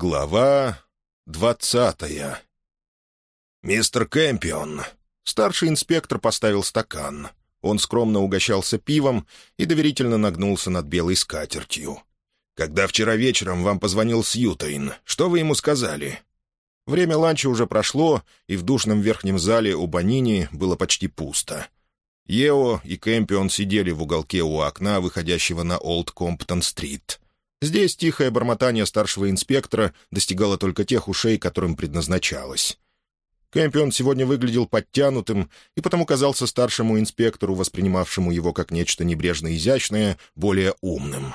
Глава двадцатая «Мистер Кэмпион!» Старший инспектор поставил стакан. Он скромно угощался пивом и доверительно нагнулся над белой скатертью. «Когда вчера вечером вам позвонил Сьютейн, что вы ему сказали?» Время ланча уже прошло, и в душном верхнем зале у Банини было почти пусто. Ео и Кэмпион сидели в уголке у окна, выходящего на Олд Комптон-стрит. Здесь тихое бормотание старшего инспектора достигало только тех ушей, которым предназначалось. Кэмпион сегодня выглядел подтянутым и потому казался старшему инспектору, воспринимавшему его как нечто небрежно изящное, более умным.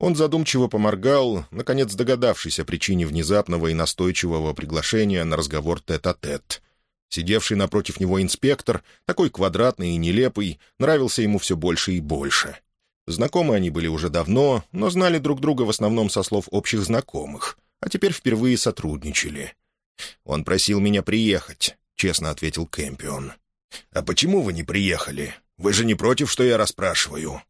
Он задумчиво поморгал, наконец догадавшись о причине внезапного и настойчивого приглашения на разговор тет-а-тет. -тет. Сидевший напротив него инспектор, такой квадратный и нелепый, нравился ему все больше и больше — Знакомы они были уже давно, но знали друг друга в основном со слов общих знакомых, а теперь впервые сотрудничали. «Он просил меня приехать», — честно ответил Кэмпион. «А почему вы не приехали? Вы же не против, что я расспрашиваю?»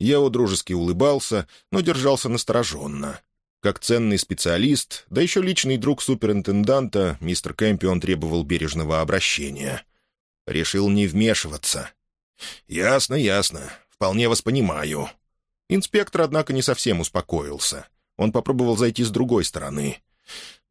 Я дружески улыбался, но держался настороженно. Как ценный специалист, да еще личный друг суперинтенданта, мистер Кэмпион требовал бережного обращения. Решил не вмешиваться. «Ясно, ясно вполне вас понимаю». Инспектор, однако, не совсем успокоился. Он попробовал зайти с другой стороны.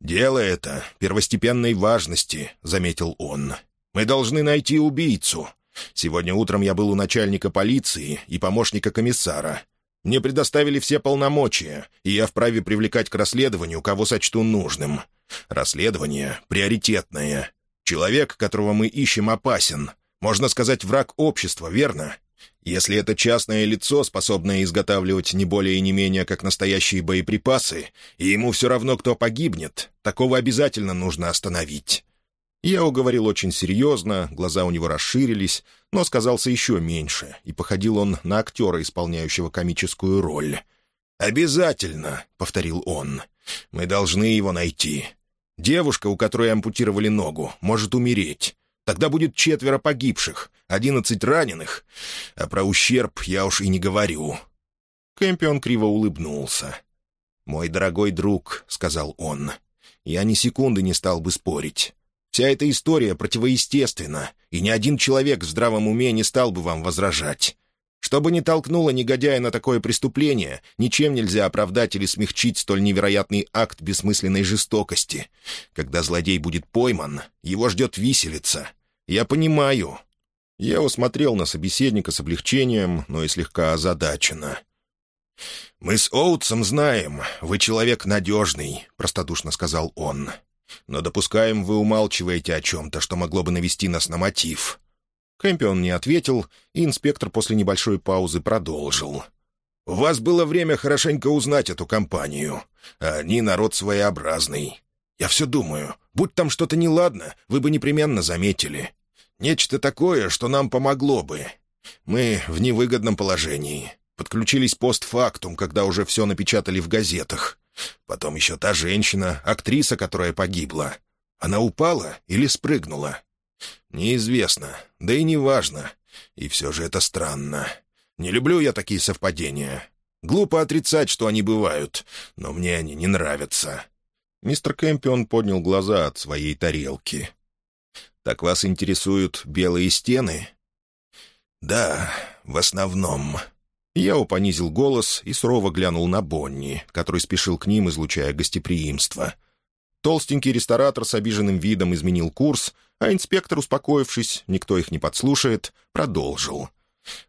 «Дело это первостепенной важности», — заметил он. «Мы должны найти убийцу. Сегодня утром я был у начальника полиции и помощника комиссара. Мне предоставили все полномочия, и я вправе привлекать к расследованию, кого сочту нужным. Расследование приоритетное. Человек, которого мы ищем, опасен. Можно сказать, враг общества, верно? Если это частное лицо, способное изготавливать не более и не менее как настоящие боеприпасы, и ему все равно, кто погибнет, такого обязательно нужно остановить». Я уговорил очень серьезно, глаза у него расширились, но сказался еще меньше, и походил он на актера, исполняющего комическую роль. «Обязательно», — повторил он, — «мы должны его найти. Девушка, у которой ампутировали ногу, может умереть. Тогда будет четверо погибших, одиннадцать раненых, а про ущерб я уж и не говорю». Кэмпион криво улыбнулся. «Мой дорогой друг», — сказал он, — «я ни секунды не стал бы спорить. Вся эта история противоестественна, и ни один человек в здравом уме не стал бы вам возражать. Что бы ни толкнуло негодяя на такое преступление, ничем нельзя оправдать или смягчить столь невероятный акт бессмысленной жестокости. Когда злодей будет пойман, его ждет виселица. Я понимаю». Я усмотрел на собеседника с облегчением, но и слегка озадаченно. «Мы с Оутсом знаем, вы человек надежный», — простодушно сказал он. «Но допускаем, вы умалчиваете о чем-то, что могло бы навести нас на мотив. Кэмпион не ответил, и инспектор после небольшой паузы продолжил. «У вас было время хорошенько узнать эту компанию. Они народ своеобразный. Я все думаю, будь там что-то неладно, вы бы непременно заметили. Нечто такое, что нам помогло бы. Мы в невыгодном положении. Подключились постфактум, когда уже все напечатали в газетах. Потом еще та женщина, актриса, которая погибла. Она упала или спрыгнула? «Неизвестно, да и не важно. И все же это странно. Не люблю я такие совпадения. Глупо отрицать, что они бывают, но мне они не нравятся». Мистер Кэмпион поднял глаза от своей тарелки. «Так вас интересуют белые стены?» «Да, в основном». Я понизил голос и сурово глянул на Бонни, который спешил к ним, излучая гостеприимство. Толстенький ресторатор с обиженным видом изменил курс, а инспектор, успокоившись, никто их не подслушает, продолжил.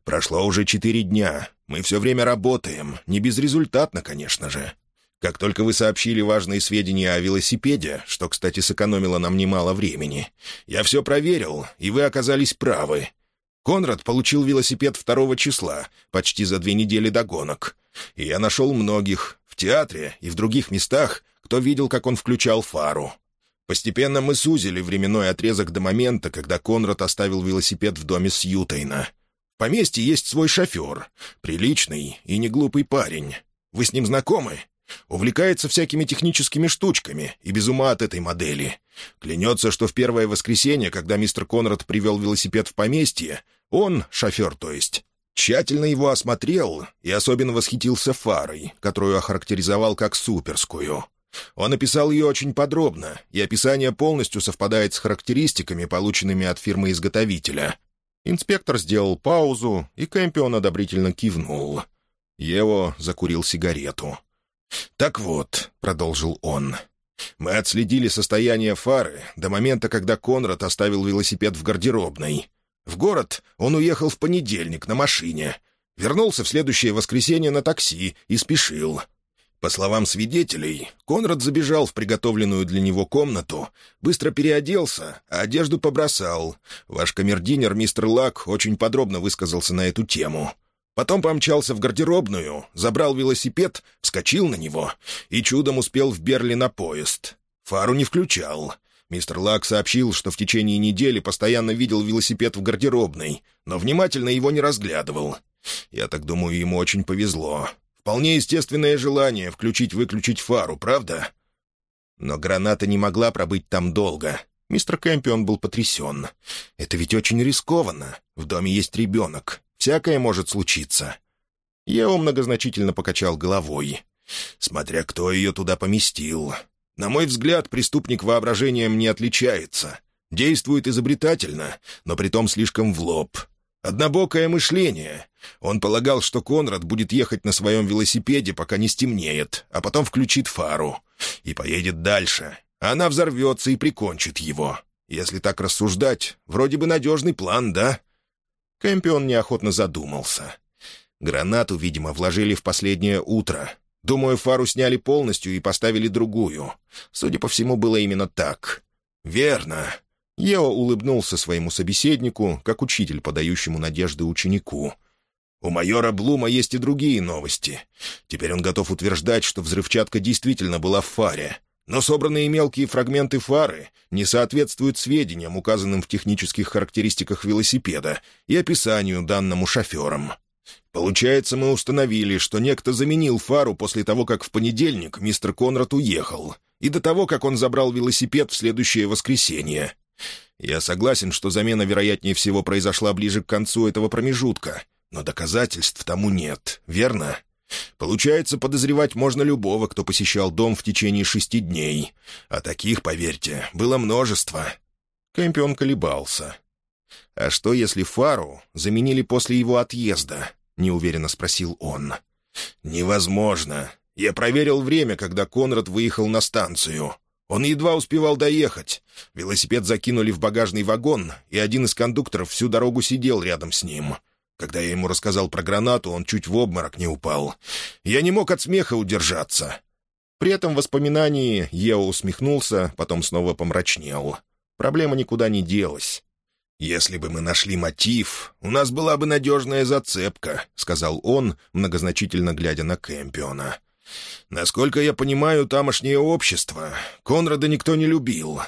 «Прошло уже четыре дня. Мы все время работаем. Не безрезультатно, конечно же. Как только вы сообщили важные сведения о велосипеде, что, кстати, сэкономило нам немало времени, я все проверил, и вы оказались правы. Конрад получил велосипед второго числа, почти за две недели до гонок. И я нашел многих, в театре и в других местах, кто видел, как он включал фару. Постепенно мы сузили временной отрезок до момента, когда Конрад оставил велосипед в доме Сьютейна. В поместье есть свой шофер, приличный и неглупый парень. Вы с ним знакомы? Увлекается всякими техническими штучками и без ума от этой модели. Клянется, что в первое воскресенье, когда мистер Конрад привел велосипед в поместье, он, шофер то есть, тщательно его осмотрел и особенно восхитился фарой, которую охарактеризовал как суперскую. Он описал ее очень подробно, и описание полностью совпадает с характеристиками, полученными от фирмы-изготовителя. Инспектор сделал паузу, и Кэмпион одобрительно кивнул. Ево закурил сигарету. «Так вот», — продолжил он, — «мы отследили состояние фары до момента, когда Конрад оставил велосипед в гардеробной. В город он уехал в понедельник на машине. Вернулся в следующее воскресенье на такси и спешил. По словам свидетелей, Конрад забежал в приготовленную для него комнату, быстро переоделся, а одежду побросал. Ваш камердинер мистер Лак, очень подробно высказался на эту тему. Потом помчался в гардеробную, забрал велосипед, вскочил на него и чудом успел в Берли на поезд. Фару не включал. Мистер Лак сообщил, что в течение недели постоянно видел велосипед в гардеробной, но внимательно его не разглядывал. Я так думаю, ему очень повезло. Вполне естественное желание включить-выключить фару, правда? Но граната не могла пробыть там долго. Мистер Кэмпион был потрясен. «Это ведь очень рискованно. В доме есть ребенок. Всякое может случиться». Ео многозначительно покачал головой. «Смотря кто ее туда поместил. На мой взгляд, преступник воображением не отличается. Действует изобретательно, но притом слишком в лоб. Однобокое мышление. Он полагал, что Конрад будет ехать на своем велосипеде, пока не стемнеет, а потом включит фару. И поедет дальше. Она взорвется и прикончит его. Если так рассуждать, вроде бы надежный план, да?» Кэмпион неохотно задумался. Гранату, видимо, вложили в последнее утро. Думаю, фару сняли полностью и поставили другую. Судя по всему, было именно так. «Верно. Ео улыбнулся своему собеседнику, как учитель, подающему надежды ученику. «У майора Блума есть и другие новости. Теперь он готов утверждать, что взрывчатка действительно была в фаре. Но собранные мелкие фрагменты фары не соответствуют сведениям, указанным в технических характеристиках велосипеда и описанию, данному шофером. Получается, мы установили, что некто заменил фару после того, как в понедельник мистер Конрад уехал, и до того, как он забрал велосипед в следующее воскресенье. Я согласен, что замена, вероятнее всего, произошла ближе к концу этого промежутка, но доказательств тому нет, верно? Получается, подозревать можно любого, кто посещал дом в течение шести дней. А таких, поверьте, было множество. Кэмпион колебался. «А что, если Фару заменили после его отъезда?» — неуверенно спросил он. «Невозможно. Я проверил время, когда Конрад выехал на станцию. Он едва успевал доехать. Велосипед закинули в багажный вагон, и один из кондукторов всю дорогу сидел рядом с ним. Когда я ему рассказал про гранату, он чуть в обморок не упал. Я не мог от смеха удержаться. При этом воспоминании Ео усмехнулся, потом снова помрачнел. Проблема никуда не делась. «Если бы мы нашли мотив, у нас была бы надежная зацепка», — сказал он, многозначительно глядя на Кэмпиона. Насколько я понимаю, тамошнее общество Конрада никто не любил,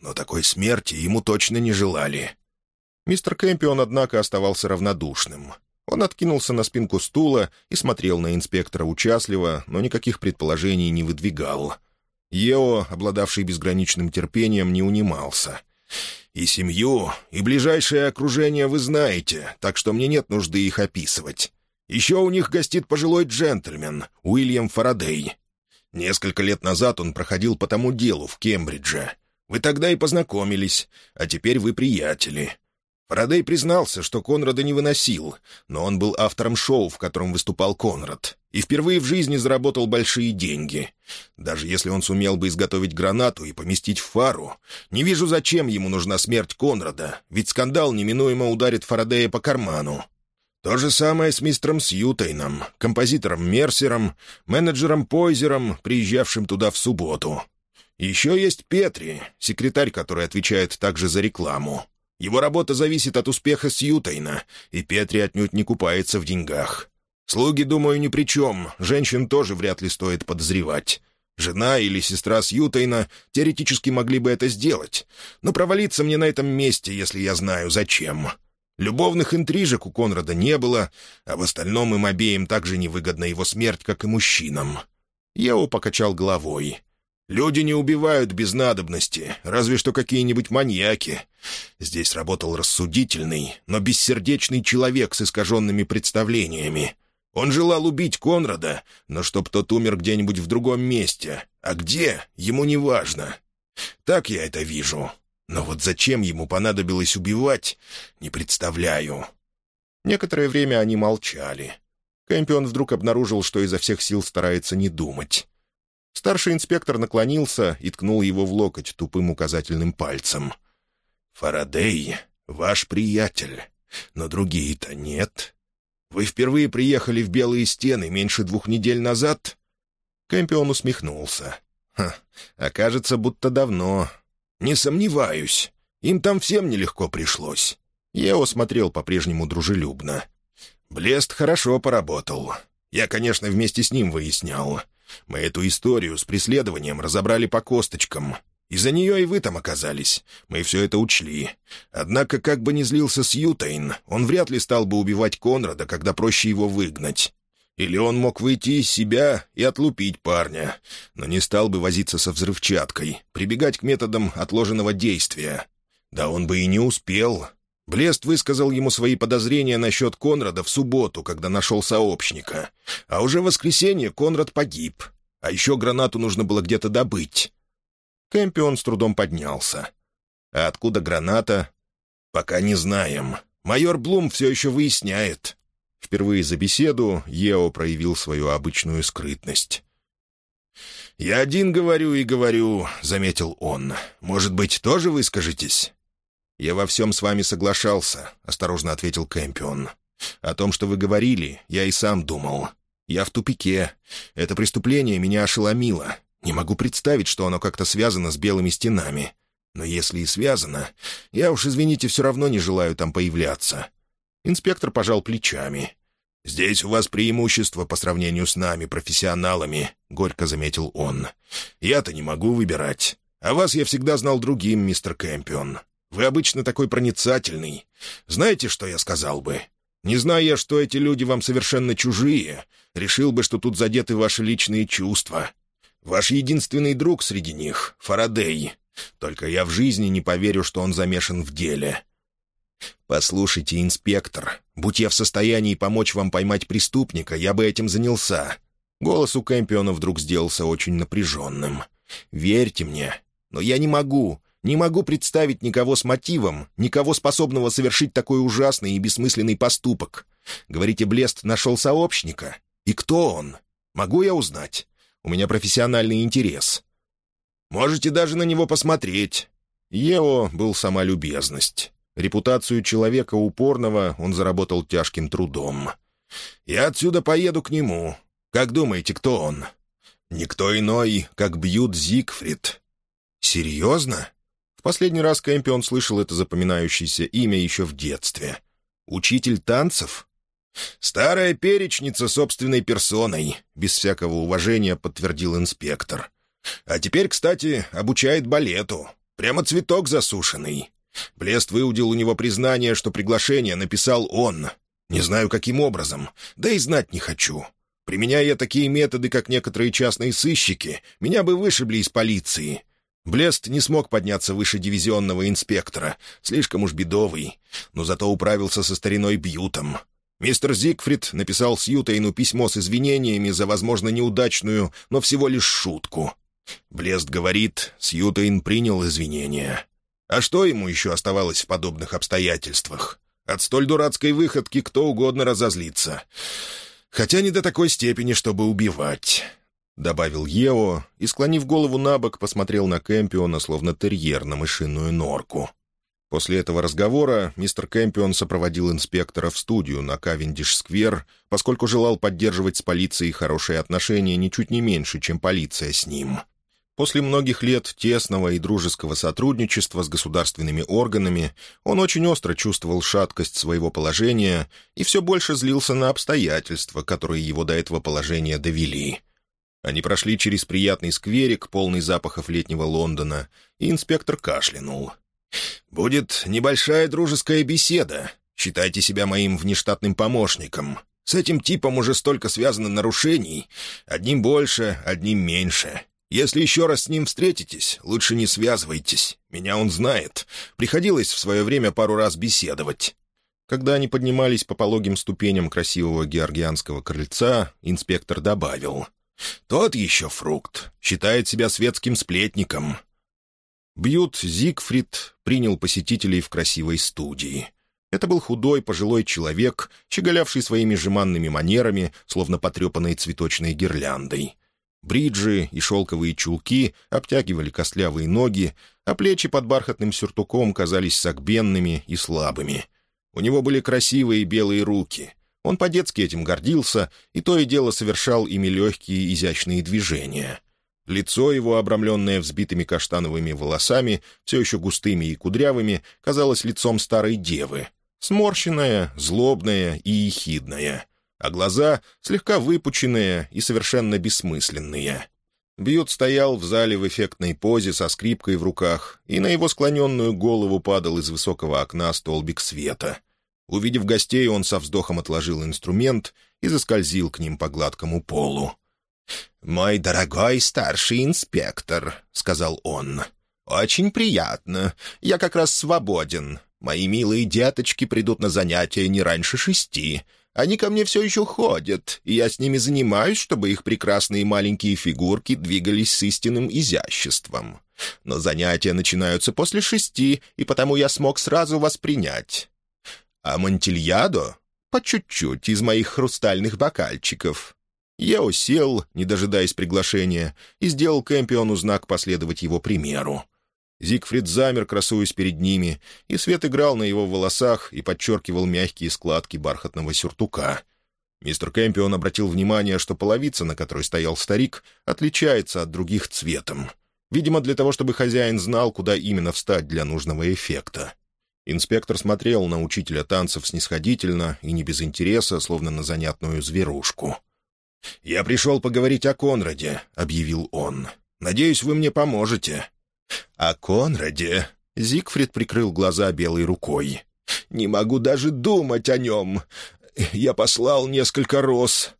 но такой смерти ему точно не желали. Мистер Кэмпион, однако, оставался равнодушным. Он откинулся на спинку стула и смотрел на инспектора участливо, но никаких предположений не выдвигал. Ео, обладавший безграничным терпением, не унимался. «И семью, и ближайшее окружение вы знаете, так что мне нет нужды их описывать. Еще у них гостит пожилой джентльмен, Уильям Фарадей. Несколько лет назад он проходил по тому делу в Кембридже. Вы тогда и познакомились, а теперь вы приятели. Фарадей признался, что Конрада не выносил, но он был автором шоу, в котором выступал Конрад, и впервые в жизни заработал большие деньги. Даже если он сумел бы изготовить гранату и поместить в фару, не вижу, зачем ему нужна смерть Конрада, ведь скандал неминуемо ударит Фарадея по карману. То же самое с мистером Сьютейном, композитором Мерсером, менеджером Пойзером, приезжавшим туда в субботу. Еще есть Петри, секретарь, который отвечает также за рекламу. Его работа зависит от успеха Сьютейна, и Петри отнюдь не купается в деньгах. Слуги, думаю, ни при чем, женщин тоже вряд ли стоит подозревать. Жена или сестра Сьютейна теоретически могли бы это сделать, но провалиться мне на этом месте, если я знаю, зачем». Любовных интрижек у Конрада не было, а в остальном им обеим так же невыгодна его смерть, как и мужчинам. Ео покачал головой. «Люди не убивают без надобности, разве что какие-нибудь маньяки. Здесь работал рассудительный, но бессердечный человек с искаженными представлениями. Он желал убить Конрада, но чтоб тот умер где-нибудь в другом месте. А где, ему не важно. Так я это вижу. Но вот зачем ему понадобилось убивать, не представляю». Некоторое время они молчали. Кэмпион вдруг обнаружил, что изо всех сил старается не думать. Старший инспектор наклонился и ткнул его в локоть тупым указательным пальцем. «Фарадей, ваш приятель, но другие-то нет. Вы впервые приехали в Белые Стены меньше двух недель назад?» Кэмпион усмехнулся. «Ха, окажется, будто давно. Не сомневаюсь. Им там всем нелегко пришлось». Ео смотрел по-прежнему дружелюбно. «Блест хорошо поработал. Я, конечно, вместе с ним выяснял. Мы эту историю с преследованием разобрали по косточкам. Из-за нее и вы там оказались. Мы все это учли. Однако, как бы ни злился Сьютейн, он вряд ли стал бы убивать Конрада, когда проще его выгнать. Или он мог выйти из себя и отлупить парня, но не стал бы возиться со взрывчаткой, прибегать к методам отложенного действия. Да он бы и не успел. Блест высказал ему свои подозрения насчет Конрада в субботу, когда нашел сообщника. А уже в воскресенье Конрад погиб. А еще гранату нужно было где-то добыть. Кэмпион с трудом поднялся. «А откуда граната?» «Пока не знаем. Майор Блум все еще выясняет». Впервые за беседу Ео проявил свою обычную скрытность. «Я один говорю и говорю», — заметил он. «Может быть, тоже выскажетесь?» «Я во всем с вами соглашался», — осторожно ответил Кэмпион. «О том, что вы говорили, я и сам думал. Я в тупике. Это преступление меня ошеломило. Не могу представить, что оно как-то связано с белыми стенами. Но если и связано, я уж, извините, все равно не желаю там появляться». Инспектор пожал плечами. «Здесь у вас преимущество по сравнению с нами, профессионалами», — горько заметил он. «Я-то не могу выбирать. А вас я всегда знал другим, мистер Кэмпион. Вы обычно такой проницательный. Знаете, что я сказал бы? Не зная, что эти люди вам совершенно чужие, решил бы, что тут задеты ваши личные чувства. Ваш единственный друг среди них — Фарадей. Только я в жизни не поверю, что он замешан в деле. «Послушайте, инспектор, будь я в состоянии помочь вам поймать преступника, я бы этим занялся». Голос у Кэмпиона вдруг сделался очень напряженным. «Верьте мне, но я не могу. Не могу представить никого с мотивом, никого способного совершить такой ужасный и бессмысленный поступок. Говорите, Блест нашел сообщника? И кто он? Могу я узнать? У меня профессиональный интерес. Можете даже на него посмотреть. Ео был сама любезность. Репутацию человека упорного он заработал тяжким трудом. «Я отсюда поеду к нему. Как думаете, кто он?» «Никто иной, как Бьют Зигфрид». «Серьезно?» В последний раз Кэмпион слышал это запоминающееся имя еще в детстве. «Учитель танцев?» «Старая перечница собственной персоной», — без всякого уважения подтвердил инспектор. «А теперь, кстати, обучает балету. Прямо цветок засушенный. Блест выудил у него признание, что приглашение написал он. Не знаю, каким образом, да и знать не хочу. Применяя такие методы, как некоторые частные сыщики, меня бы вышибли из полиции. Блест не смог подняться выше дивизионного инспектора, слишком уж бедовый, но зато управился со стариной Бьютом. Мистер Зигфрид написал Сьютейну письмо с извинениями за, возможно, неудачную, но всего лишь шутку. Блест говорит, Сьютейн принял извинения. А что ему еще оставалось в подобных обстоятельствах? От столь дурацкой выходки кто угодно разозлится. Хотя не до такой степени, чтобы убивать. — добавил Ео и, склонив голову на бок, посмотрел на Кэмпиона, словно терьер на мышиную норку. После этого разговора мистер Кэмпион сопроводил инспектора в студию на Кавендиш-сквер, поскольку желал поддерживать с полицией хорошие отношения ничуть не меньше, чем полиция с ним. После многих лет тесного и дружеского сотрудничества с государственными органами он очень остро чувствовал шаткость своего положения и все больше злился на обстоятельства, которые его до этого положения довели — они прошли через приятный скверик, полный запахов летнего Лондона, и инспектор кашлянул. «Будет небольшая дружеская беседа. Считайте себя моим внештатным помощником. С этим типом уже столько связано нарушений. Одним больше, одним меньше. Если еще раз с ним встретитесь, лучше не связывайтесь. Меня он знает. Приходилось в свое время пару раз беседовать». Когда они поднимались по пологим ступеням красивого георгианского крыльца, инспектор добавил. «Тот еще фрукт. Считает себя светским сплетником». Бьют Зигфрид принял посетителей в красивой студии. Это был худой, пожилой человек, щеголявший своими жеманными манерами, словно потрепанной цветочной гирляндой. Бриджи и шелковые чулки обтягивали костлявые ноги, а плечи под бархатным сюртуком казались согбенными и слабыми. У него были красивые белые руки. Он по-детски этим гордился, и то и дело совершал ими легкие изящные движения. Лицо его, обрамленное взбитыми каштановыми волосами, все еще густыми и кудрявыми, казалось лицом старой девы. Сморщенное, злобное и ехидное. А глаза слегка выпученные и совершенно бессмысленные. Бьют стоял в зале в эффектной позе со скрипкой в руках, и на его склоненную голову падал из высокого окна столбик света. Увидев гостей, он со вздохом отложил инструмент и заскользил к ним по гладкому полу. «Мой дорогой старший инспектор», — сказал он, — «очень приятно. Я как раз свободен. Мои милые деточки придут на занятия не раньше шести. Они ко мне все еще ходят, и я с ними занимаюсь, чтобы их прекрасные маленькие фигурки двигались с истинным изяществом. Но занятия начинаются после шести, и потому я смог сразу вас принять. А Монтильядо — по чуть-чуть из моих хрустальных бокальчиков. Я усел, не дожидаясь приглашения, и сделал Кэмпиону знак последовать его примеру. Зигфрид замер, красуясь перед ними, и свет играл на его волосах и подчеркивал мягкие складки бархатного сюртука. Мистер Кэмпион обратил внимание, что половица, на которой стоял старик, отличается от других цветом. Видимо, для того, чтобы хозяин знал, куда именно встать для нужного эффекта. Инспектор смотрел на учителя танцев снисходительно и не без интереса, словно на занятную зверушку. «Я пришел поговорить о Конраде», — объявил он. «Надеюсь, вы мне поможете». «О Конраде?» — Зигфрид прикрыл глаза белой рукой. «Не могу даже думать о нем. Я послал несколько роз.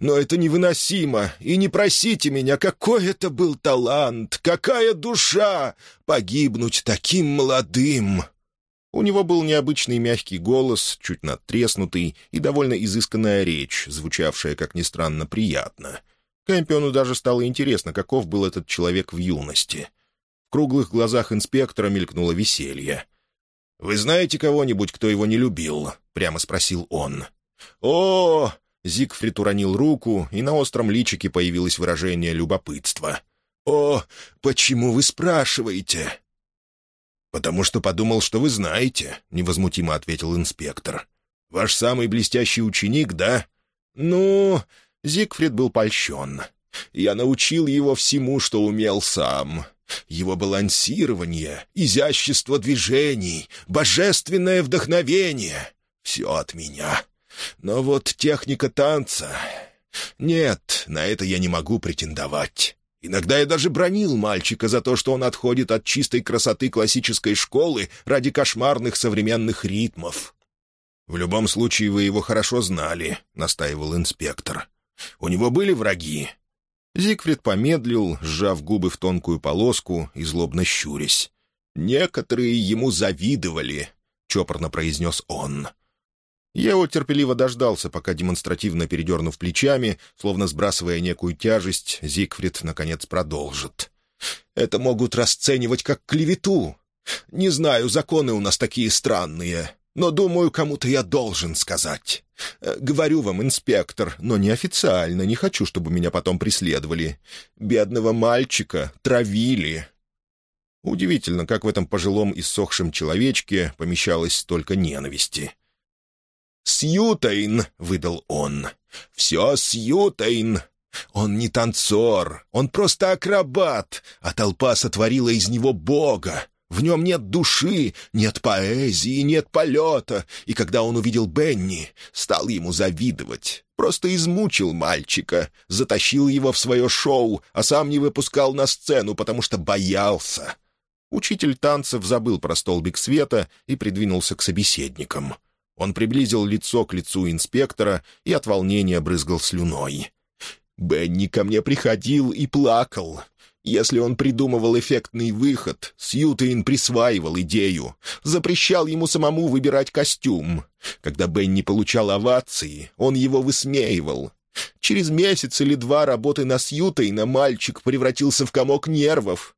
Но это невыносимо. И не просите меня, какой это был талант, какая душа! Погибнуть таким молодым!» У него был необычный мягкий голос, чуть надтреснутый, и довольно изысканная речь, звучавшая, как ни странно, приятно. Кэмпиону даже стало интересно, каков был этот человек в юности. Круглых глазах инспектора мелькнуло веселье. «Вы знаете кого-нибудь, кто его не любил?» — прямо спросил он. «О!» — Зигфрид уронил руку, и на остром личике появилось выражение любопытства. «О, почему вы спрашиваете?» «Потому что подумал, что вы знаете», — невозмутимо ответил инспектор. «Ваш самый блестящий ученик, да?» «Ну...» — Зигфрид был польщен. «Я научил его всему, что умел сам. Его балансирование, изящество движений, божественное вдохновение — все от меня. Но вот техника танца... Нет, на это я не могу претендовать. Иногда я даже бронил мальчика за то, что он отходит от чистой красоты классической школы ради кошмарных современных ритмов. «В любом случае вы его хорошо знали», — настаивал инспектор. «У него были враги?» Зигфрид помедлил, сжав губы в тонкую полоску и злобно щурясь. «Некоторые ему завидовали», — чопорно произнес он. Ео терпеливо дождался, пока, демонстративно передернув плечами, словно сбрасывая некую тяжесть, Зигфрид, наконец, продолжит. «Это могут расценивать как клевету. Не знаю, законы у нас такие странные, но, думаю, кому-то я должен сказать. Э, говорю вам, инспектор, но неофициально, не хочу, чтобы меня потом преследовали. Бедного мальчика травили». Удивительно, как в этом пожилом иссохшем человечке помещалось столько ненависти. «Сьютейн», — выдал он. «Все Сьютейн. Он не танцор, он просто акробат, а толпа сотворила из него бога. В нем нет души, нет поэзии, нет полета, и когда он увидел Бенни, стал ему завидовать. Просто измучил мальчика, затащил его в свое шоу, а сам не выпускал на сцену, потому что боялся». Учитель танцев забыл про столбик света и придвинулся к собеседникам. Он приблизил лицо к лицу инспектора и от волнения брызгал слюной. «Бенни ко мне приходил и плакал. Если он придумывал эффектный выход, Сьютейн присваивал идею, запрещал ему самому выбирать костюм. Когда Бенни получал овации, он его высмеивал. Через месяц или два работы на Сьютейна мальчик превратился в комок нервов.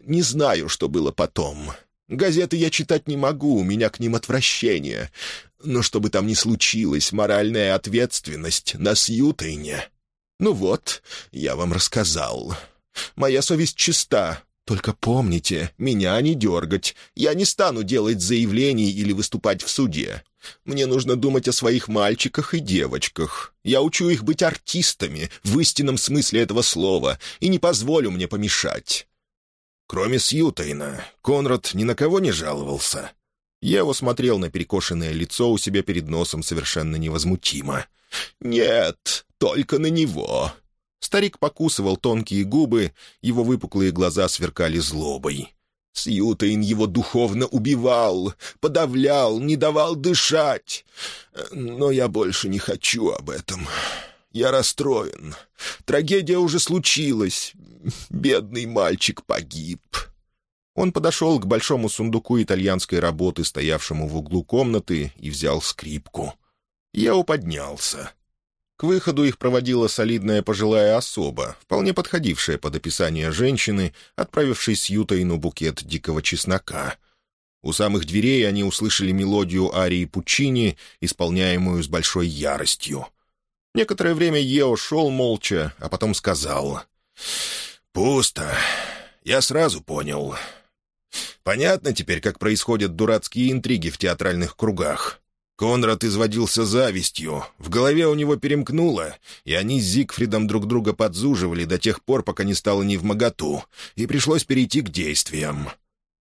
Не знаю, что было потом. Газеты я читать не могу, у меня к ним отвращение. Но что бы там ни случилось, моральная ответственность на Сьютейне. Ну вот, я вам рассказал». Моя совесть чиста. Только помните, меня не дергать. Я не стану делать заявлений или выступать в суде. Мне нужно думать о своих мальчиках и девочках. Я учу их быть артистами в истинном смысле этого слова и не позволю мне помешать». Кроме Сьютайна, Конрад ни на кого не жаловался. Его смотрел на перекошенное лицо у себя перед носом совершенно невозмутимо. «Нет, только на него. Старик покусывал тонкие губы, его выпуклые глаза сверкали злобой. Сьютейн его духовно убивал, подавлял, не давал дышать. Но я больше не хочу об этом. Я расстроен. Трагедия уже случилась. Бедный мальчик погиб. Он подошел к большому сундуку итальянской работы, стоявшему в углу комнаты, и взял скрипку. Я уподнялся. К выходу их проводила солидная пожилая особа, вполне подходившая под описание женщины, отправившей с Ютайну букет дикого чеснока. У самых дверей они услышали мелодию арии Пучини, исполняемую с большой яростью. Некоторое время Ео шел молча, а потом сказал «Пусто. Я сразу понял. Понятно теперь, как происходят дурацкие интриги в театральных кругах. Конрад изводился завистью, в голове у него перемкнуло, и они с Зигфридом друг друга подзуживали до тех пор, пока не стало невмоготу, и пришлось перейти к действиям.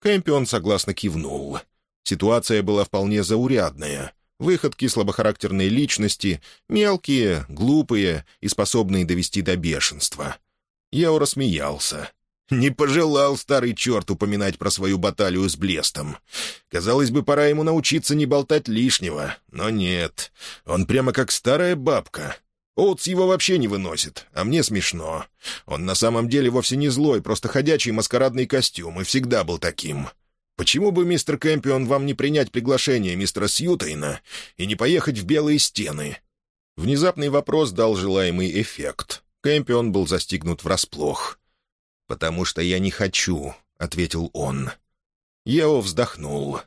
Кэмпион согласно кивнул. Ситуация была вполне заурядная. Выходки слабохарактерной личности, мелкие, глупые и способные довести до бешенства. Я рассмеялся. Не пожелал старый черт упоминать про свою баталию с Блестом. Казалось бы, пора ему научиться не болтать лишнего, но нет. Он прямо как старая бабка. Оутс его вообще не выносит, а мне смешно. Он на самом деле вовсе не злой, просто ходячий маскарадный костюм, и всегда был таким. Почему бы, мистер Кэмпион, вам не принять приглашение мистера Сьютейна и не поехать в Белые Стены?» Внезапный вопрос дал желаемый эффект. Кэмпион был застигнут врасплох. «Потому что я не хочу», — ответил он. Ео вздохнул.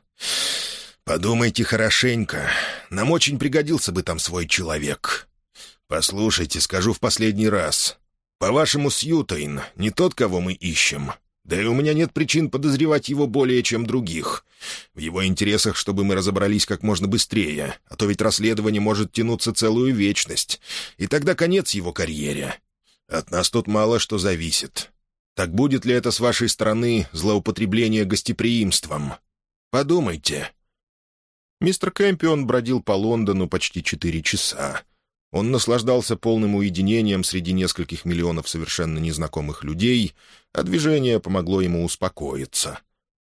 «Подумайте хорошенько. Нам очень пригодился бы там свой человек. Послушайте, скажу в последний раз. По-вашему, Сьютейн не тот, кого мы ищем. Да и у меня нет причин подозревать его более, чем других. В его интересах, чтобы мы разобрались как можно быстрее, а то ведь расследование может тянуться целую вечность, и тогда конец его карьере. От нас тут мало что зависит. Так будет ли это с вашей стороны злоупотребление гостеприимством? Подумайте». Мистер Кэмпион бродил по Лондону почти четыре часа. Он наслаждался полным уединением среди нескольких миллионов совершенно незнакомых людей, а движение помогло ему успокоиться.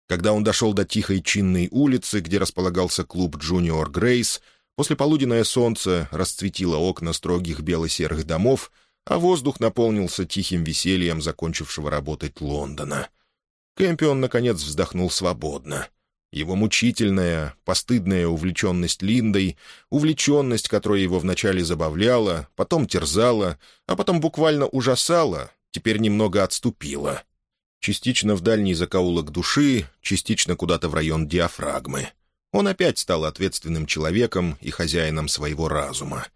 Когда он дошел до тихой чинной улицы, где располагался клуб «Джуниор Грейс», послеполуденное солнце расцветило окна строгих бело-серых домов — а воздух наполнился тихим весельем закончившего работать Лондона. Кэмпион, наконец, вздохнул свободно. Его мучительная, постыдная увлеченность Линдой, увлеченность, которая его вначале забавляла, потом терзала, а потом буквально ужасала, теперь немного отступила. Частично в дальний закоулок души, частично куда-то в район диафрагмы. Он опять стал ответственным человеком и хозяином своего разума.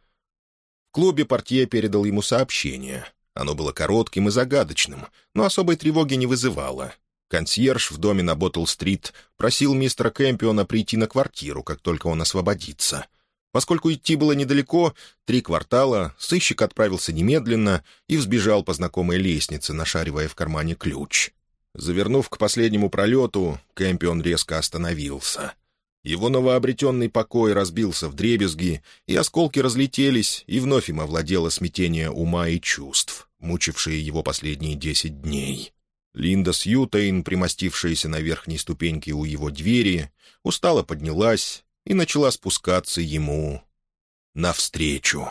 Клубе портье передал ему сообщение. Оно было коротким и загадочным, но особой тревоги не вызывало. Консьерж в доме на Боттл-стрит просил мистера Кэмпиона прийти на квартиру, как только он освободится. Поскольку идти было недалеко, три квартала, сыщик отправился немедленно и взбежал по знакомой лестнице, нашаривая в кармане ключ. Завернув к последнему пролету, Кэмпион резко остановился. Его новообретенный покой разбился в дребезги, и осколки разлетелись, и вновь им овладело смятение ума и чувств, мучившие его последние десять дней. Линда Сьютейн, примостившаяся на верхней ступеньке у его двери, устало поднялась и начала спускаться ему навстречу.